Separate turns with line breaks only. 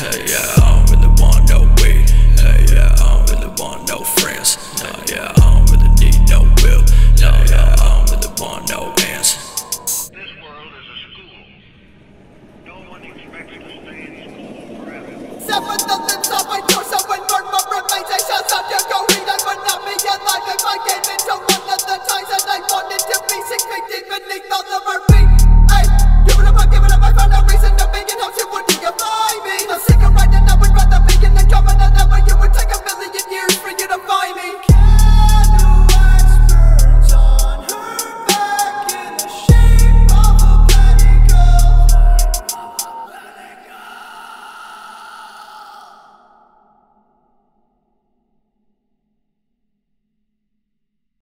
Hey, yeah, I don't really want no weed. Hey, yeah, I don't really want no friends. Nah, yeah, I don't really need no will. Nah, yeah, I don't really want no ends. This world is a school. No one expects to stay in school forever.